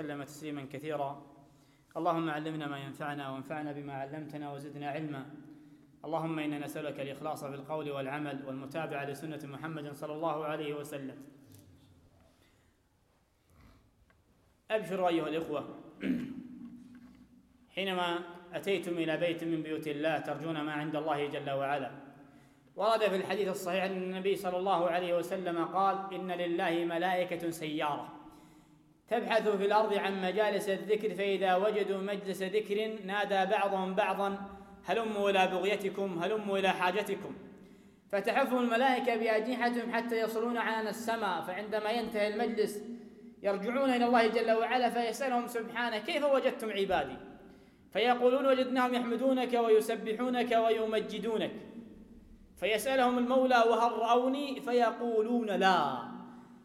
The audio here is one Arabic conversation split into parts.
وسلم تسليما كثيرا. اللهم علمنا ما ينفعنا وانفعنا بما علمتنا وزدنا علما. اللهم إنا نسألك الإخلاص في القول والعمل والمتابعة لسنة محمد صلى الله عليه وسلم. أبشروا أيها الإخوة حينما أتيتم إلى بيت من بيوت الله ترجون ما عند الله جل وعلا. ورد في الحديث الصحيح أن النبي صلى الله عليه وسلم قال إن لله ملائكة سيارة. تبحث في الأرض عن مجالس الذكر فإذا وجدوا مجلس ذكر نادى بعضهم بعضا هلموا إلى بغيتكم؟ هلموا إلى حاجتكم؟ فتحفهم الملائكة بأجنحتهم حتى يصلون عنان السماء فعندما ينتهي المجلس يرجعون إلى الله جل وعلا فيسألهم سبحانه كيف وجدتم عبادي؟ فيقولون وجدناهم يحمدونك ويسبحونك ويمجدونك. فيسألهم المولى وهل رأوني؟ فيقولون لا.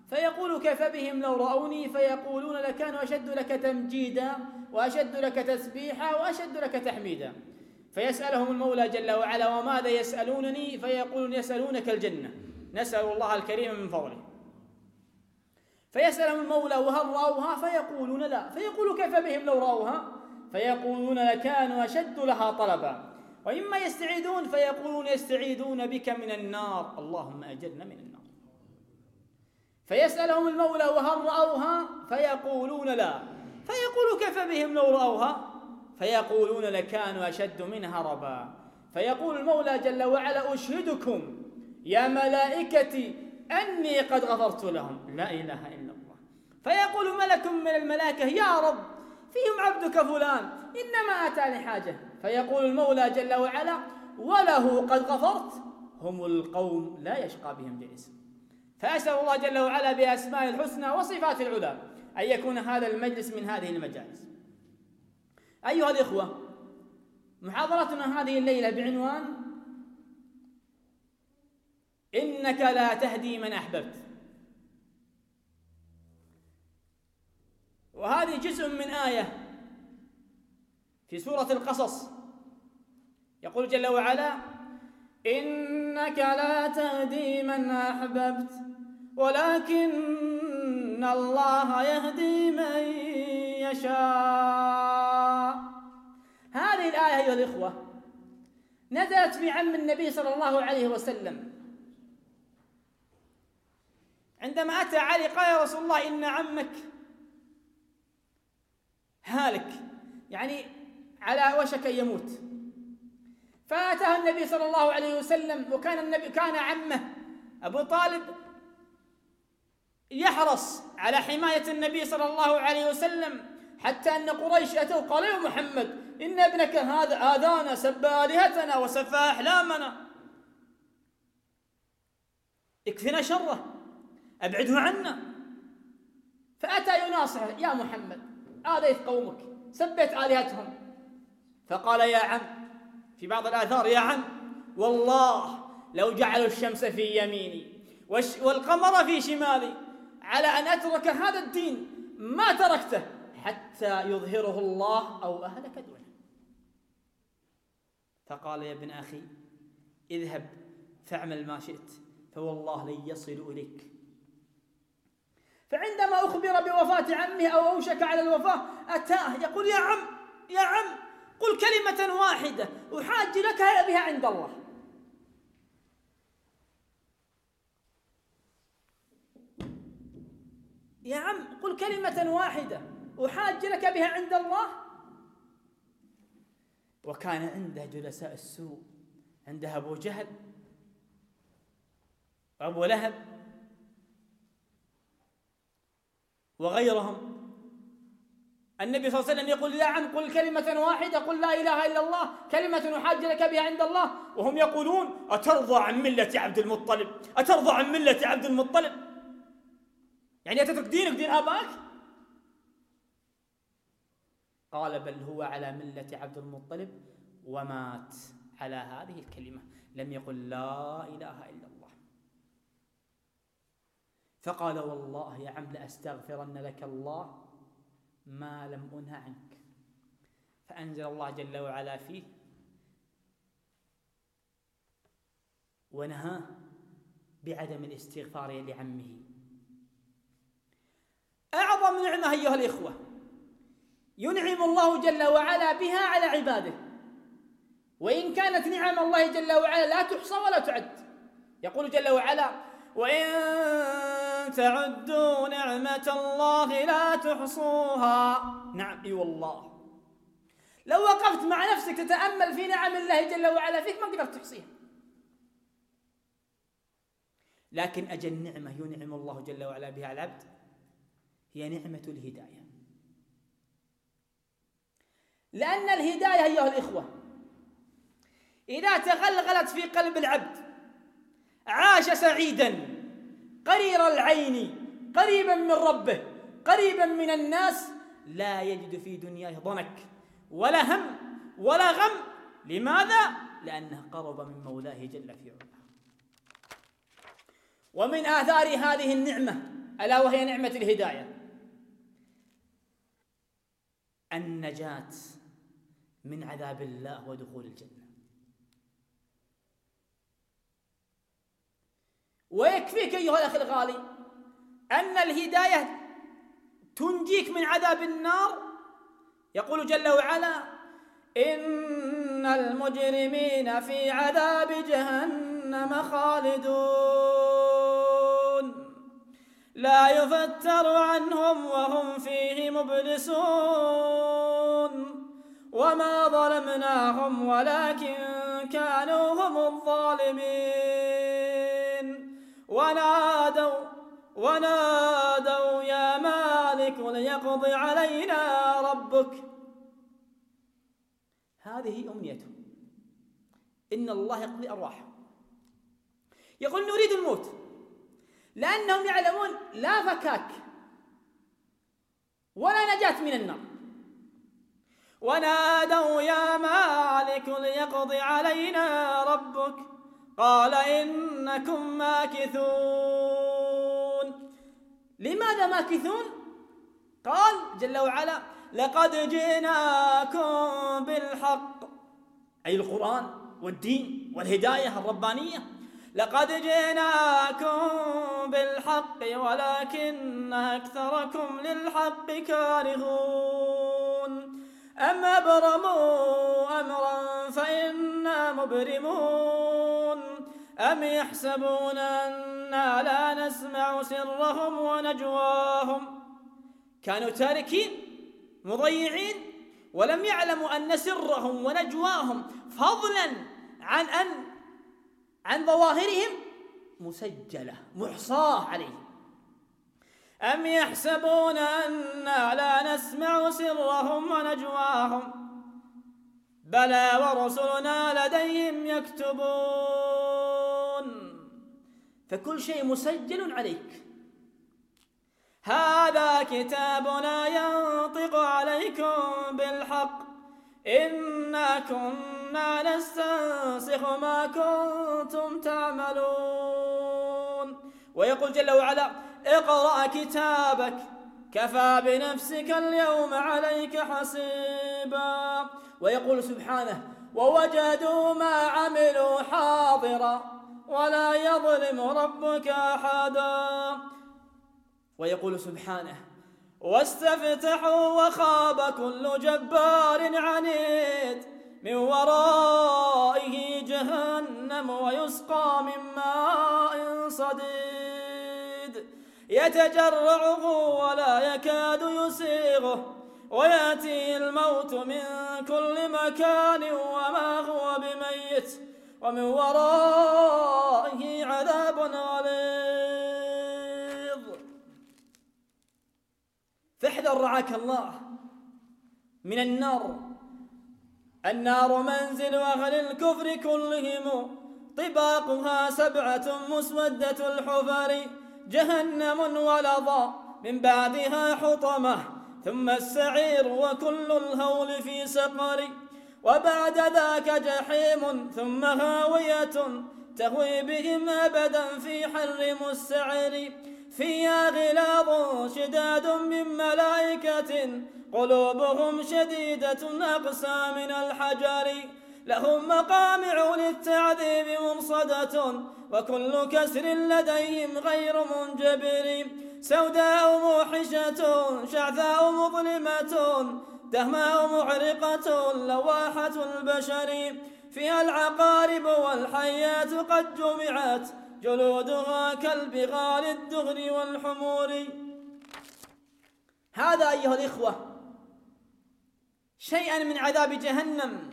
فيقول كيف بهم لو رأوني فيقولون لكانوا أشد لك تمجيدا وأشد لك تسبيحا وأشد لك تحميدا. فيسألهم المولى جل وعلا وماذا يسألونني؟ فيقولون يسألونك الجنة. نسأل الله الكريم من فضله. فيسألهم المولى وهل رأوها؟ فيقولون لا. فيقول كيف بهم لو رأوها؟ فيقولون لكانوا أشد لها طلبا. وإما يستعيدون فيقولون يستعيدون بك من النار. اللهم أجرنا من النار. فيسألهم المولى وهل رأوها؟ فيقولون لا. فيقول كيف بهم لو رأوها؟ فيقولون لكانوا أشد منها ربا. فيقول المولى جل وعلا أشهدكم يا ملائكتي أني قد غفرت لهم. لا إله إلا الله. فيقول ملك من الملائكة يا رب فيهم عبدك فلان إنما أتى لحاجة فيقول المولى جل وعلا وله قد غفرت. هم القوم لا يشقى بهم جلس فأسأل الله جل وعلا بأسماء الحسنى وصفات العلى أن يكون هذا المجلس من هذه المجالس. أيها الإخوة محاضرتنا هذه الليلة بعنوان إنك لا تهدي من أحببت. وهذه جزء من آية في سورة القصص. يقول جل وعلا إنك لا تهدي من أحببت. ولكن الله يهدي من يشاء. هذه الآية أيها الإخوة نزلت في عم النبي صلى الله عليه وسلم. عندما أتى علي قال يا رسول الله إن عمك هالك يعني على وشك أن يموت. فأتاه النبي صلى الله عليه وسلم وكان النبي كان عمه أبو طالب يحرص على حماية النبي صلى الله عليه وسلم حتى أن قريش أتوا قالوا يا محمد إن ابنك هذا آذانا سب آلهتنا وسفى أحلامنا. اكفنا شره أبعده عنا. فأتى يناصحه يا محمد آذيت قومك سبيت آلهتهم. فقال يا عم في بعض الآثار يا عم والله لو جعلوا الشمس في يميني والقمر في شمالي على أن أترك هذا الدين ما تركته حتى يظهره الله أو أهلك دونه. فقال يا ابن أخي اذهب فاعمل ما شئت فوالله لن يصل إليك. فعندما أخبر بوفاة عمه أو أوشك على الوفاة أتاه يقول يا عم يا عم قل كلمة واحدة أحاج لك بها عند الله. يا عم قل كلمة واحدة أحاج لك بها عند الله؟ وكان عنده جلساء السوء عنده أبو جهل وأبو لهب وغيرهم. النبي صلى الله عليه وسلم يقول يا عم قل كلمة واحدة قل لا إله إلا الله كلمة أحاج لك بها عند الله. وهم يقولون أترضى عن ملة عبد المطلب أترضى عن ملة عبد المطلب. يعني أتترك دينك دين آبائك؟ قال بل هو على ملة عبد المطلب ومات على هذه الكلمة. لم يقل لا إله إلا الله. فقال والله يا عم لأستغفرن لك الله ما لم أنه عنك. فأنزل الله جل وعلا فيه ونهاه بعدم الاستغفار لعمه. أعظم نعمة أيها الإخوة. ينعم الله جل وعلا بها على عباده. وإن كانت نعم الله جل وعلا لا تحصى ولا تعد. يقول جل وعلا وإن تعدوا نعمة الله لا تحصوها. نعم أي والله. لو وقفت مع نفسك تتأمل في نعم الله جل وعلا فيك ما قدرت تحصيها. لكن أجل نعمة ينعم الله جل وعلا بها العبد. هي نعمة الهداية. لأن الهداية أيها الإخوة إذا تغلغلت في قلب العبد عاش سعيدا قرير العين قريبا من ربه قريبا من الناس لا يجد في دنياه ضنك ولا هم ولا غم. لماذا؟ لأنه قرب من مولاه جل في علاه. ومن آثار هذه النعمة ألا وهي نعمة الهداية؟ النجاة من عذاب الله ودخول الجنة. ويكفيك أيها الأخ الغالي أن الهداية تنجيك من عذاب النار. يقول جل وعلا إن المجرمين في عذاب جهنم خالدون. لا يفتر عنهم وهم فيه مبلسون. وما ظلمناهم ولكن كانوا هم الظالمين. ونادوا ونادوا يا مالك ليقضي علينا ربك. هذه أمنيته. إن الله يقضي أرواحهم يقول نريد الموت. لأنهم يعلمون لا فكاك ولا نجاة من النار. ونادوا يا مالك ليقضي علينا ربك. قال إنكم ماكثون. لماذا ماكثون؟ قال جل وعلا لقد جئناكم بالحق. أي القرآن والدين والهداية الربانية؟ لقد جئناكم بالحق ولكن أكثركم للحق كارهون. أم أبرموا أمرا فإنا مبرمون. أم يحسبون أنا لا نسمع سرهم ونجواهم. كانوا تاركين مضيعين ولم يعلموا أن سرهم ونجواهم فضلا عن أن عن ظواهرهم مسجلة محصاة عليهم. أم يحسبون أنا لا نسمع سرهم ونجواهم؟ بلى ورسلنا لديهم يكتبون. فكل شيء مسجل عليك. هذا كتابنا ينطق عليكم بالحق. إنا كنا نستنسخ ما كنتم تعملون. ويقول جل وعلا اقرأ كتابك كفى بنفسك اليوم عليك حسيبا. ويقول سبحانه ووجدوا ما عملوا حاضرا ولا يظلم ربك أحدا. ويقول سبحانه واستفتحوا وخاب كل جبار عنيد. من ورائه جهنم ويسقى من ماء صديد. يتجرعه ولا يكاد يسيغه ويأتي الموت من كل مكان وما هو بميت. ومن ورائه عذاب غليظ. فاحذر رعاك الله من النار. النار منزل أهل الكفر كلهم. طباقها سبعة مسودة الحفر. جهنم ولظى. من بعدها حطمة. ثم السعير وكل الهول في سقر. وبعد ذاك جحيم. ثم هاوية تهوي بهم أبدا في حر مستعر. فيها غلاظ شداد من ملائكة. قلوبهم شديدة أقسى من الحجر. لهم مقامع للتعذيب مرصدة وكل كسر لديهم غير منجبر. سوداء موحشة شعثاء مظلمة دهماء محرقة لواحة البشر. فيها العقارب والحيات قد جمعت جلودها كالبغال الدغر والحمور. هذا أيها الإخوة شيئا من عذاب جهنم.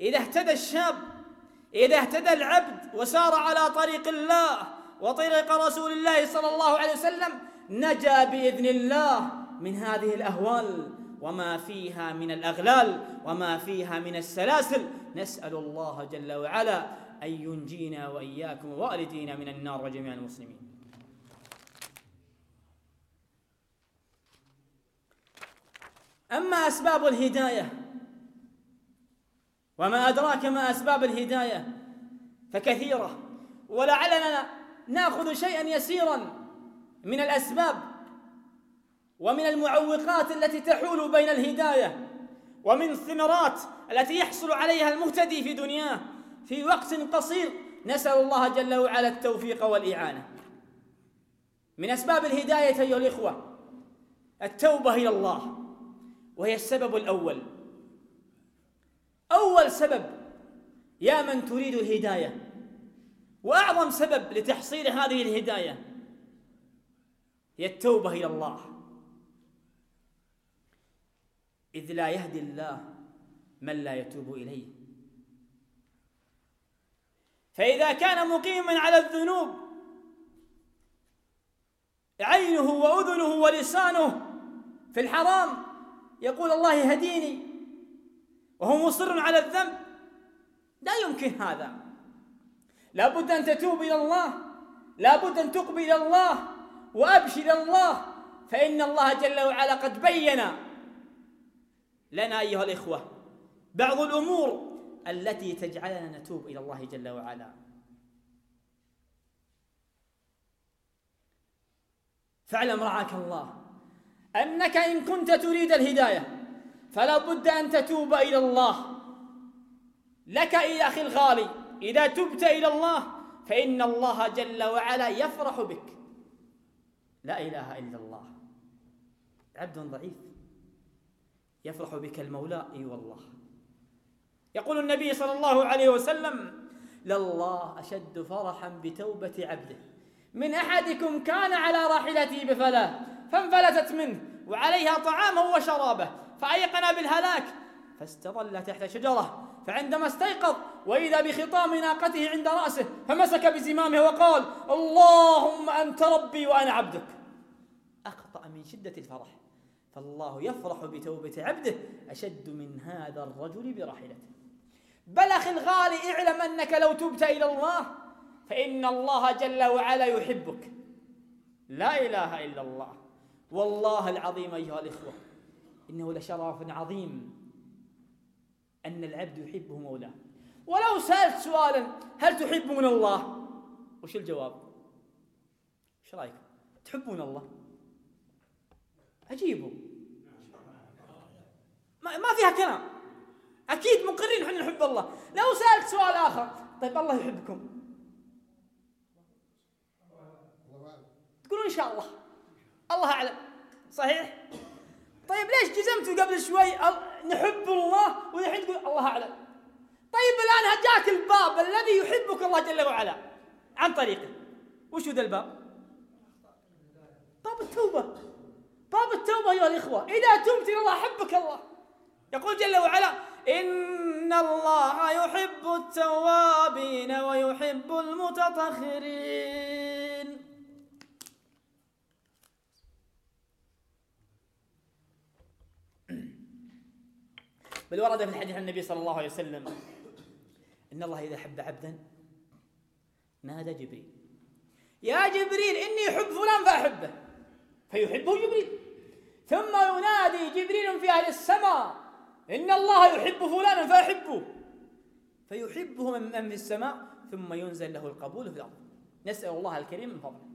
إذا اهتدى الشاب إذا اهتدى العبد وسار على طريق الله وطريق رسول الله صلى الله عليه وسلم نجا بإذن الله من هذه الأهوال. وما فيها من الأغلال وما فيها من السلاسل. نسأل الله جل وعلا أن ينجينا وإياكم ووالدينا من النار وجميع المسلمين. أما أسباب الهداية وما أدراك ما أسباب الهداية فكثيرة. ولعلنا نأخذ شيئا يسيرا من الأسباب ومن المعوقات التي تحول بين الهداية ومن الثمرات التي يحصل عليها المهتدي في دنياه في وقت قصير. نسأل الله جل وعلا التوفيق والإعانة. من أسباب الهداية أيها الإخوة التوبة إلى الله. وهي السبب الأول. أول سبب يا من تريد الهداية. وأعظم سبب لتحصيل هذه الهداية هي التوبة إلى الله. إذ لا يهدي الله من لا يتوب إليه. فإذا كان مقيما على الذنوب عينه وأذنه ولسانه في الحرام يقول الله يهديني وهو مصر على الذنب. لا يمكن هذا. لابد أن تتوب إلى الله. لابد أن تقبل الله وأبشر إلى الله. فإن الله جل وعلا قد بين لنا أيها الإخوة بعض الأمور التي تجعلنا نتوب إلى الله جل وعلا. فاعلم رعاك الله. أنك إن كنت تريد الهداية فلا بد أن تتوب إلى الله. لك يا أخي الغالي إذا تبت إلى الله فإن الله جل وعلا يفرح بك. لا إله إلا الله. عبد ضعيف. يفرح بك المولى إي والله. يقول النبي صلى الله عليه وسلم لله أشد فرحا بتوبة عبده. من أحدكم كان على راحلته بفلاة فانفلتت منه وعليها طعامه وشرابه. فأيقن بالهلاك فاستظل تحت شجرة فعندما استيقظ وإذا بخطام ناقته عند رأسه فمسك بزمامه وقال اللهم أنت ربي وأنا عبدك. أخطأ من شدة الفرح فالله يفرح بتوبة عبده أشد من هذا الرجل براحلته بل أخي الغالي اعلم أنك لو تبت إلى الله فإن الله جل وعلا يحبك. لا إله إلا الله. والله العظيم أيها الإخوة إنه لشرف عظيم أن العبد يحبه مولاه. ولو سألت سؤالا هل تحبون الله؟ وش الجواب؟ إيش رايكم تحبون الله؟ عجيبوا ما, ما فيها كلام. أكيد مقرين إحنا نحب الله. لو سألت سؤال آخر طيب الله يحبكم. تقولون إن شاء الله. الله أعلم. صحيح؟ طيب ليش جزمتوا قبل شوي؟ نحب الله والحين تقول الله أعلم. طيب الآن جاك الباب الذي يحبك الله جل وعلا. عن طريقه. وش ذا الباب؟ باب التوبة. باب التوبة أيها الإخوة. إذا تبت إلى الله حبك الله. يقول جل وعلا إن الله يحب التوابين ويحب المتطهرين. بل ورد في الحديث عن النبي صلى الله عليه وسلم إن الله إذا حب عبدا نادى جبريل. يا جبريل إني أحب فلان فأحبه. فيحبه جبريل. ثم ينادي جبريل في أهل السماء إن الله يحب فلانا فأحبه. فيحبه من في السماء ثم ينزل له القبول في الأرض. نسأل الله الكريم من فضله.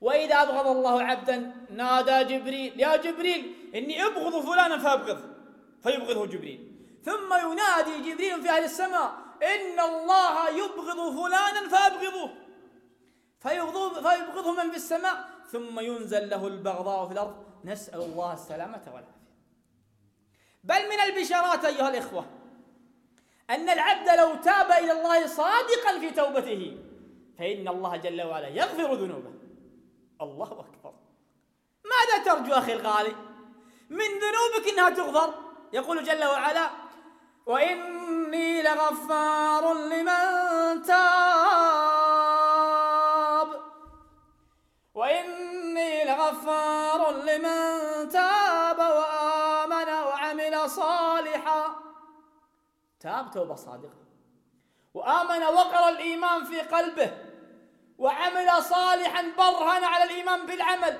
وإذا أبغض الله عبدا نادى جبريل يا جبريل إني أبغض فلانا فأبغضه فيبغضه جبريل. ثم ينادي جبريل في أهل السماء إن الله يبغض فلانا فأبغضه. فيبغضه من في السماء ثم ينزل له البغضاء في الأرض. نسأل الله السلامة والعافية. بل من البشارات أيها الإخوة أن العبد لو تاب إلى الله صادقا في توبته فإن الله جل وعلا يغفر ذنوبه. الله أكبر. ماذا ترجو أخي الغالي؟ من ذنوبك إنها تغفر؟ يقول جل وعلا وإني لغفار لمن تاب. وإني لغفار لمن تاب وآمن وعمل صالحا. تاب توبة صادقة. وآمن وقر الإيمان في قلبه وعمل صالحا برهن على الإيمان بالعمل.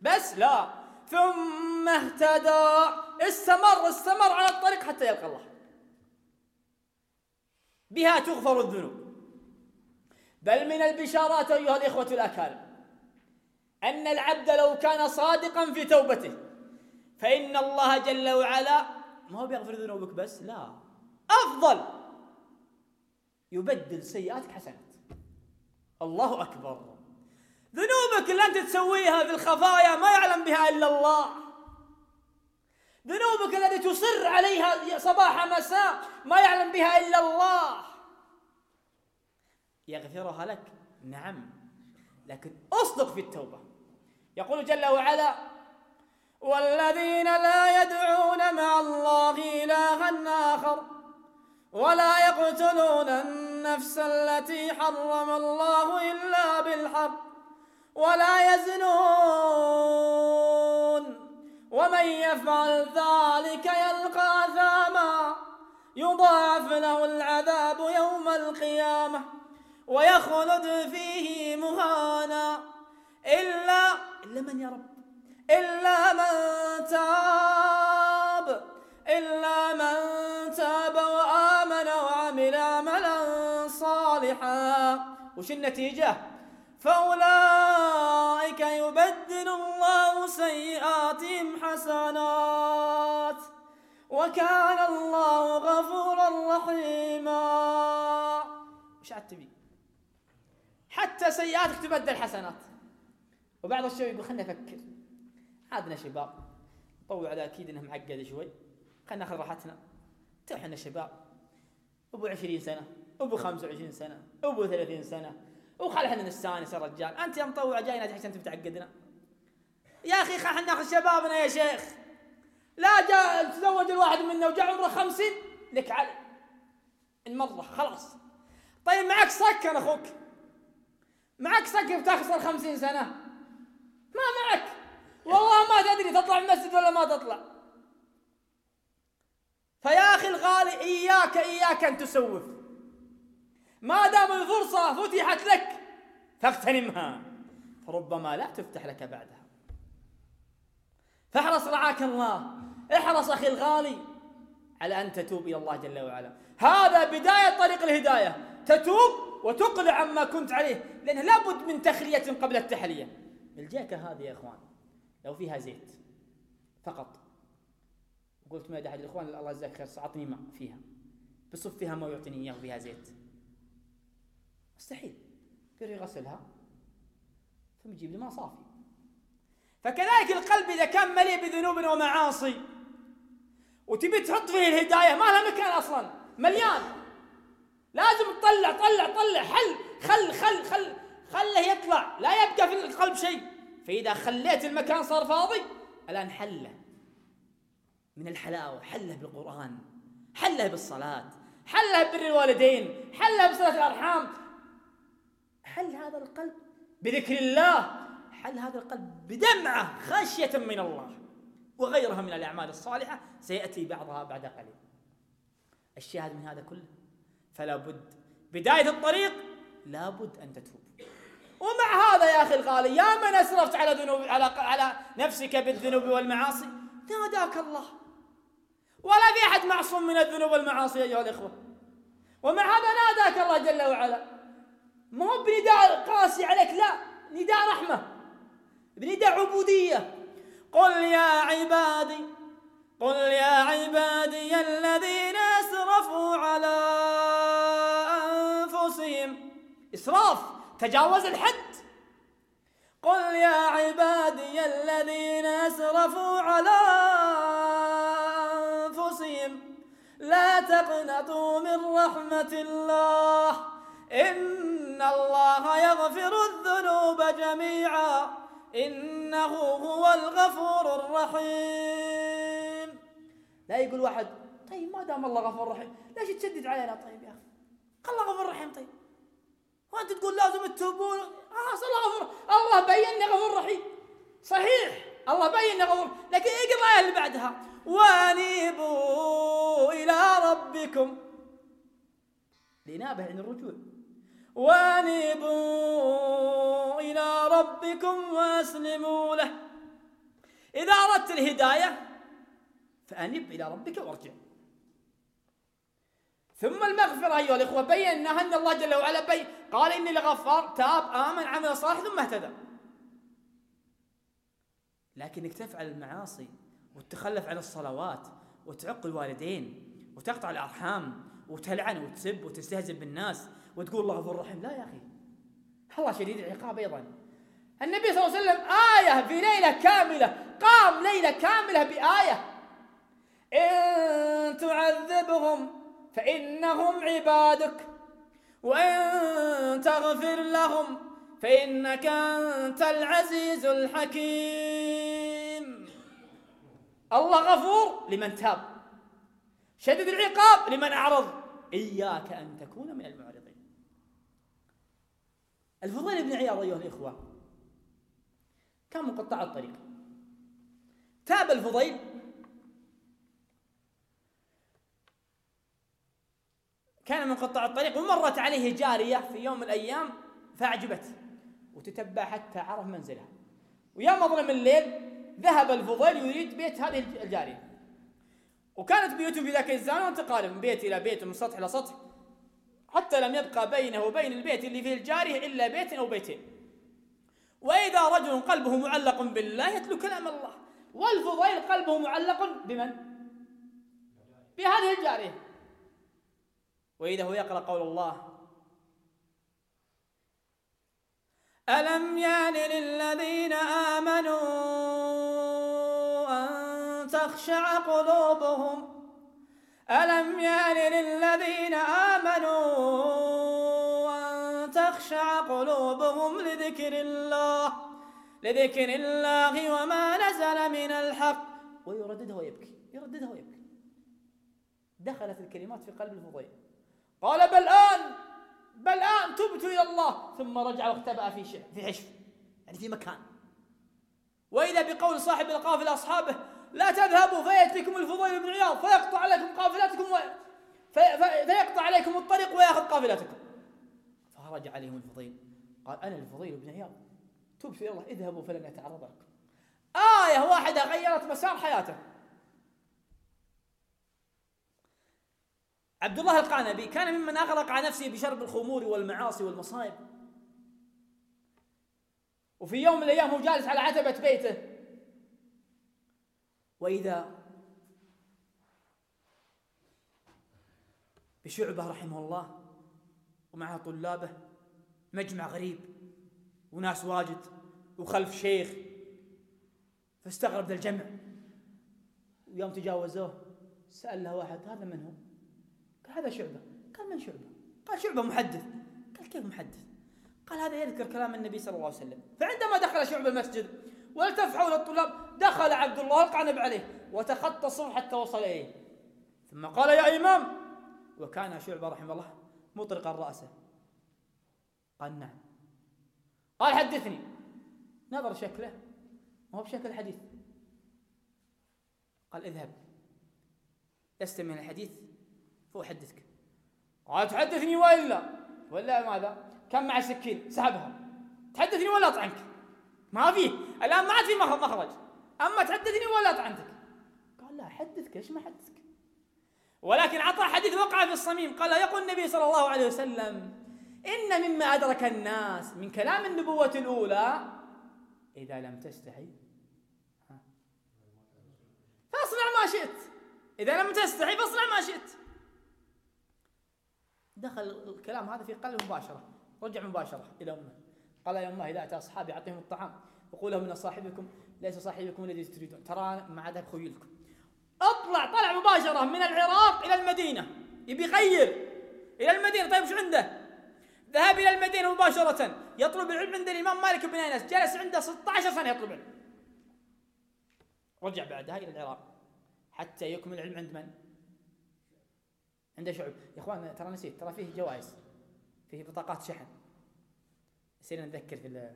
بس لا ثم اهتدى. استمر استمر على الطريق حتى يلقى الله. بها تغفر الذنوب. بل من البشارات أيها الإخوة الأكارم أن العبد لو كان صادقا في توبته فإن الله جل وعلا ما هو بيغفر ذنوبك بس؟ لا. أفضل. يبدل سيئاتك حسنات. الله أكبر. ذنوبك اللي أنت تسويها في الخفايا ما يعلم بها إلا الله. ذنوبك التي تصر عليها صباح مساء ما يعلم بها إلا الله. يغفرها لك؟ نعم. لكن اصدق في التوبة. يقول جل وعلا والذين لا يدعون مع الله إلها آخر ولا يقتلون النفس التي حرم الله إلا بالحق ولا يزنون ومن يفعل ذلك يلقى أثاما يضاعف له العذاب يوم القيامة ويخلد فيه مهانا. إلا إلا من يا رب؟ إلا من تاب. إلا من تاب وآمن وعمل عملا صالحا. وش النتيجة؟ فأولئك يبدل الله سيئاتهم حسنات وكان الله غفورا رحيما. وش عاد تبي؟ حتى سيئاتك تبدل حسنات. وبعض الشباب يقول خلنا نفكر. عادنا شباب. طوع على أكيد انها معقده شوي. خلنا ناخذ راحتنا. تو إحنا شباب. أبو 20 سنة. أبو 25 سنة. أبو 30 سنة. وخل إحنا نستانس يا رجال. أنت يا مطوع جاينا عشان تتعقدنا يا أخي خلنا ناخذ شبابنا يا شيخ. لا جاء تزوج الواحد منا وجاء عمره خمسين. لك علي. المرة خلاص. طيب معك سكن أخوك. معك سكن بتخسر خمسين سنة. ما معك. والله ما تدري تطلع المسجد ولا ما تطلع. فيا أخي الغالي إياك إياك أن تسوف. ما دام الفرصة فتحت لك فاغتنمها. فربما لا تفتح لك بعدها. فاحرص رعاك الله. احرص أخي الغالي على أن تتوب إلى الله جل وعلا. هذا بداية طريق الهداية. تتوب وتقلع عما كنت عليه لأن لابد من تخلية قبل التحلية. الجاكه هذه يا إخوان؟ لو فيها زيت فقط. قلت ما أحد الإخوان الله يجزاك خير أعطني ماء فيها. بصف فيها ماء ويعطيني إياه وفيها زيت. مستحيل. يقدر يغسلها ثم يجيب لي ماء صافي. فكذلك القلب إذا كان مليء بذنوب ومعاصي وتبي تحط فيه الهداية ما لها مكان أصلا مليان. لازم تطلع طلع طلع حل خل خل خل خله يطلع. لا يبقى في القلب شيء. فإذا خليت المكان صار فاضي الآن حله. من الحلاوة حله بالقرآن حله بالصلاة حله بر الوالدين حله بصلة الأرحام. حل هذا القلب بذكر الله حل هذا القلب بدمعة خشية من الله وغيرها من الأعمال الصالحة سيأتي بعضها بعد قليل. الشاهد من هذا كله. فلا بد بداية الطريق لابد أن تتوب. ومع هذا يا أخي الغالي يا من أسرفت على ذنوب على على نفسك بالذنوب والمعاصي ناداك الله. ولا في أحد معصوم من الذنوب والمعاصي أيها الإخوة. ومع هذا ناداك الله جل وعلا. ما هو بنداء قاسي عليك لا نداء رحمة. بنداء عبودية. قل يا عبادي قل يا عبادي الذين أسرفوا على أنفسهم. إسراف تجاوز الحد. قل يا عبادي الذين أسرفوا على أنفسهم. لا تقنطوا من رحمة الله. إن الله يغفر الذنوب جميعا. إنه هو الغفور الرحيم. لا يقول واحد طيب ما دام الله غفور رحيم ليش تشدد علينا؟ طيب يا أخي الله غفور رحيم. طيب وأنت تقول لازم تتوبون؟ آه الله غفور الله بين غفور رحيم. صحيح الله بين غفور لكن اقرأ الايه اللي بعدها. وأنيبوا إلى ربكم. الانابه يعني الرجوع. وأنيبوا إلى ربكم وأسلموا له. إذا أردت الهداية فانب إلى ربك وارجع. ثم المغفرة أيها الإخوة بينا أن الله جل وعلا بي قال إني لغفار تاب آمن عمل صالح ثم اهتدى. لكنك تفعل المعاصي وتتخلف عن الصلوات وتعق الوالدين وتقطع الأرحام وتلعن وتسب وتستهزئ بالناس وتقول الله غفور رحيم لا يا أخي. الله شديد العقاب أيضا. النبي صلى الله عليه وسلم آية في ليلة كاملة قام ليلة كاملة بآية. إن تعذبهم فإنهم عبادك وإن تغفر لهم فإنك أنت العزيز الحكيم. الله غفور لمن تاب. شدد العقاب لمن أعرض. إياك أن تكون من المعرضين. الفضيل بن عياض أيها الإخوة كان مقطع الطريق. تاب الفضيل كان من قطاع الطريق ومرت عليه جارية في يوم من الأيام فأعجبته وتتبع حتى عرف منزلها. ويا مظلم الليل ذهب الفضيل يريد بيت هذه الجارية. وكانت بيوتهم في ذاك الزمان تقارب من بيت إلى بيت ومن سطح إلى سطح. حتى لم يبقى بينه وبين البيت اللي فيه الجارية إلا بيت أو بيتين. وإذا رجل قلبه معلق بالله يتلو كلام الله. والفضيل قلبه معلق بمن؟ بهذه الجارية. وإذا هو يقرأ قول الله. ألم يان للذين آمنوا أن تخشع قلوبهم ألم يأن للذين آمنوا أن تخشع قلوبهم لذكر الله لذكر الله وما نزل من الحق. ويرددها ويبكي يرددها ويبكي. دخلت الكلمات في قلب الفضيل. قال بل آن بل آن تبت إلى الله. ثم رجع واختبأ في في حشف يعني في مكان. وإذا بقول صاحب القافلة أصحابه لا تذهبوا فيأتيكم الفضيل بن عياض فيقطع عليكم قافلتكم و... في... في... فيقطع عليكم الطريق ويأخذ قافلتكم. فخرج عليهم الفضيل قال أنا الفضيل بن عياض. تبت إلى الله اذهبوا فلن يتعرض لكم. آية واحدة غيرت مسار حياته. عبد الله القعنبي كان ممن أغرق على نفسه بشرب الخمور والمعاصي والمصائب. وفي يوم من الأيام هو جالس على عتبة بيته. وإذا بشعبة رحمه الله ومعه طلابه مجمع غريب وناس واجد وخلف شيخ فاستغرب ذا الجمع. ويوم تجاوزوه سأل له واحد هذا من هو؟ قال هذا شعبة. قال من شعبة؟ قال شعبة محدث. قال كيف محدث؟ قال هذا يذكر كلام النبي صلى الله عليه وسلم. فعندما دخل شعبة المسجد والتف حول الطلاب دخل عبد الله القعنب عليه وتخطى الصف حتى وصل إليه. ثم قال يا إمام وكان شعبة رحمه الله مطرقا رأسه. قال نعم. قال حدثني. نظر شكله ما هو بشكل حديث. قال اذهب. استمع الحديث فأحدثك قال تحدثني وإلا؟ ولا ماذا؟ كم مع سكين سحبها تحدثني ولا أطعنك؟ ما فيه الآن ما عاد في مخرج. أما تحدثني ولا أطعنتك قال لا حدثك إيش ما حدثك ولكن عطى حديث وقع في الصميم. قال يقول النبي صلى الله عليه وسلم إن مما أدرك الناس من كلام النبوة الأولى إذا لم تستحي. فاصنع ما شئت. إذا لم تستحي فاصنع ما شئت. دخل الكلام هذا في قلب مباشرة رجع مباشرة إلى أمه. قال يا أمه إذا أتى أصحابي أعطيهم الطعام وقول لهم إن صاحبكم ليس صاحبكم الذي تريدون. ترى ما عاد خيلكم. اطلع طلع مباشرة من العراق إلى المدينة. يبي يغير إلى المدينة. طيب شو عنده؟ ذهب إلى المدينة مباشرة. يطلب العلم عند الإمام مالك بن أنس. جلس عنده 16 سنة يطلب العلم. رجع بعدها إلى العراق. حتى يكمل العلم عند من؟ عنده شعب. يا إخوان ترى نسيت. ترى فيه جوائز. فيه بطاقات شحن. نسينا نذكر في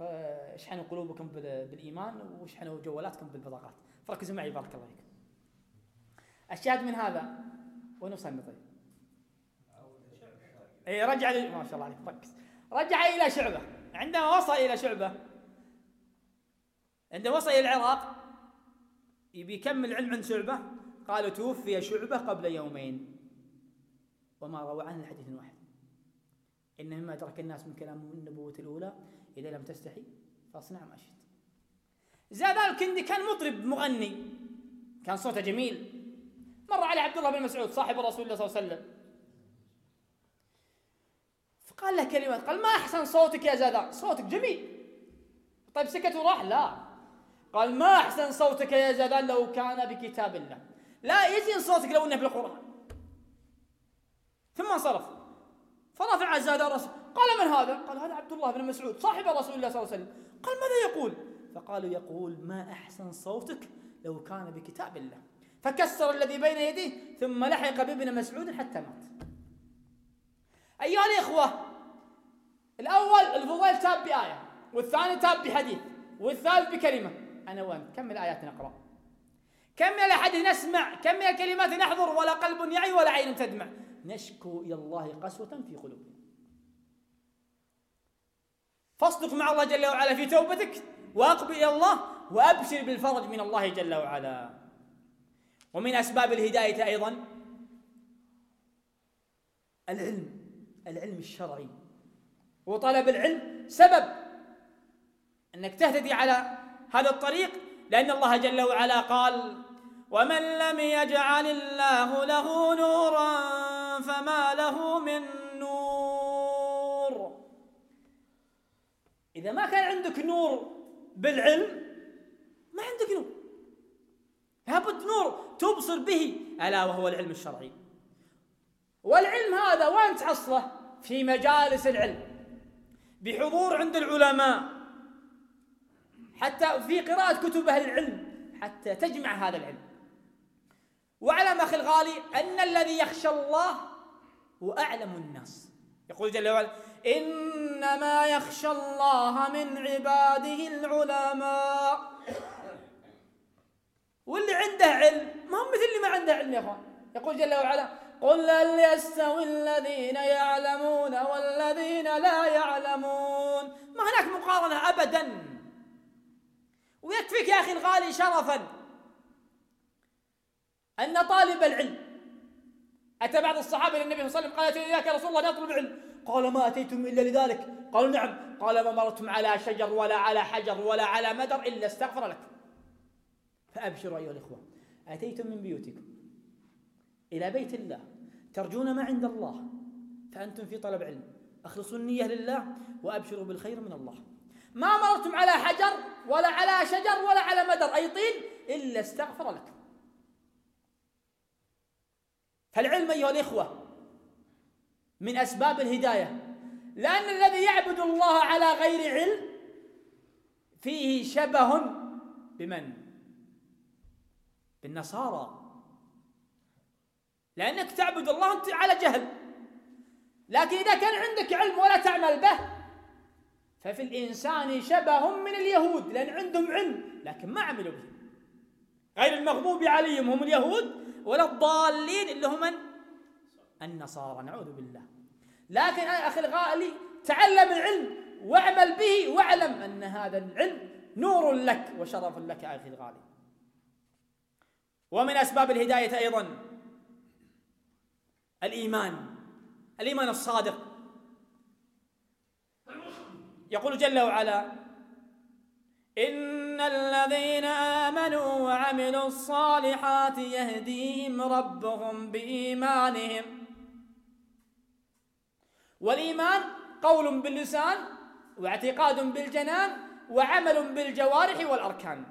فاشحنوا قلوبكم بالإيمان واشحنوا جوالاتكم بالبطاقات. فركزوا معي بارك الله فيكم الشاهد من هذا وين وصلنا طيب؟ اي رجع ما شاء الله عليك. ركز رجع إلى شعبة. عندما وصل إلى شعبة عندما وصل إلى العراق يبي يكمل علم عند شعبة. قالوا توفي شعبة قبل يومين. وما روى عنه الحديث واحد. إن مما ترك الناس من كلام النبوة الأولى. إذا لم تستحي فاصنع ما شئت. زاد الكندي كان مطرب مغني. كان صوته جميل. مر عليه عبد الله بن مسعود صاحب رسول الله صلى الله عليه وسلم. فقال له كلمات قال ما أحسن صوتك يا زادان صوتك جميل. طيب سكت وراح؟ لا. قال ما أحسن صوتك يا زادان لو كان بكتاب الله. لا يزين صوتك لو إنه بالقرآن. ثم انصرف. فرفع زاد رأسه. قال من هذا؟ قال هذا عبد الله بن مسعود صاحب رسول الله صلى الله عليه وسلم. قال ماذا يقول؟ فقالوا يقول ما أحسن صوتك لو كان بكتاب الله. فكسر الذي بين يديه ثم لحق بابن مسعود حتى مات. أيها الإخوة الأول الفضيل تاب بآية والثاني تاب بحديث والثالث بكلمة. أنا وأنت كم الايات نقرأ؟ كم من الأحاديث نسمع؟ كم من الكلمات نحضر ولا قلب يعي ولا عين تدمع؟ نشكو إلى الله قسوة في قلوبنا. فاصدق مع الله جل وعلا في توبتك وأقبل إلى الله وأبشر بالفرج من الله جل وعلا. ومن أسباب الهداية أيضا العلم العلم الشرعي. وطلب العلم سبب أنك تهتدي على هذا الطريق لأن الله جل وعلا قال ومن لم يجعل الله له نورا فما له من نور إذا ما كان عندك نور بالعلم ما عندك نور. لابد نور تبصر به ألا وهو العلم الشرعي. والعلم هذا وين تحصله؟ في مجالس العلم. بحضور عند العلماء. حتى في قراءة كتب أهل العلم حتى تجمع هذا العلم. واعلم أخي الغالي أن الذي يخشى الله هو أعلم الناس. يقول جل وعلا إنما يخشى الله من عباده العلماء. واللي عنده علم ما هو مثل اللي ما عنده علم يا أخوان. يقول جل وعلا قل هل يستوي الذين يعلمون والذين لا يعلمون. ما هناك مقارنة ابدا. ويكفيك يا أخي الغالي شرفا. أن طالب العلم أتى بعض الصحابة إلى النبي صلى الله عليه وسلم قال يا رسول الله نطلب العلم قال ما أتيتم إلا لذلك. قالوا نعم. قال ما مرتم على شجر ولا على حجر ولا على مدر إلا استغفر لكم فأبشروا أيها الإخوة. أتيتم من بيوتكم إلى بيت الله ترجون ما عند الله فأنتم في طلب علم. أخلصوا النية لله وأبشروا بالخير من الله. ما مرتم على حجر ولا على شجر ولا على مدر أي طين إلا استغفر لكم فالعلم أيها الإخوة من أسباب الهداية لأن الذي يعبد الله على غير علم فيه شبه بمن؟ بالنصارى لأنك تعبد الله أنت على جهل لكن إذا كان عندك علم ولا تعمل به ففي الإنسان شبه من اليهود لأن عندهم علم لكن ما عملوا به غير المغضوب عليهم هم اليهود ولا الضالين اللي هم من؟ النصارى نعوذ بالله. لكن يا أخي الغالي تعلم العلم واعمل به واعلم أن هذا العلم نور لك وشرف لك يا أخي الغالي. ومن أسباب الهداية أيضا الإيمان الإيمان الصادق. يقول جل وعلا إن الذين آمنوا وعملوا الصالحات يهديهم ربهم بإيمانهم والإيمان قول باللسان واعتقاد بالجنان وعمل بالجوارح والأركان.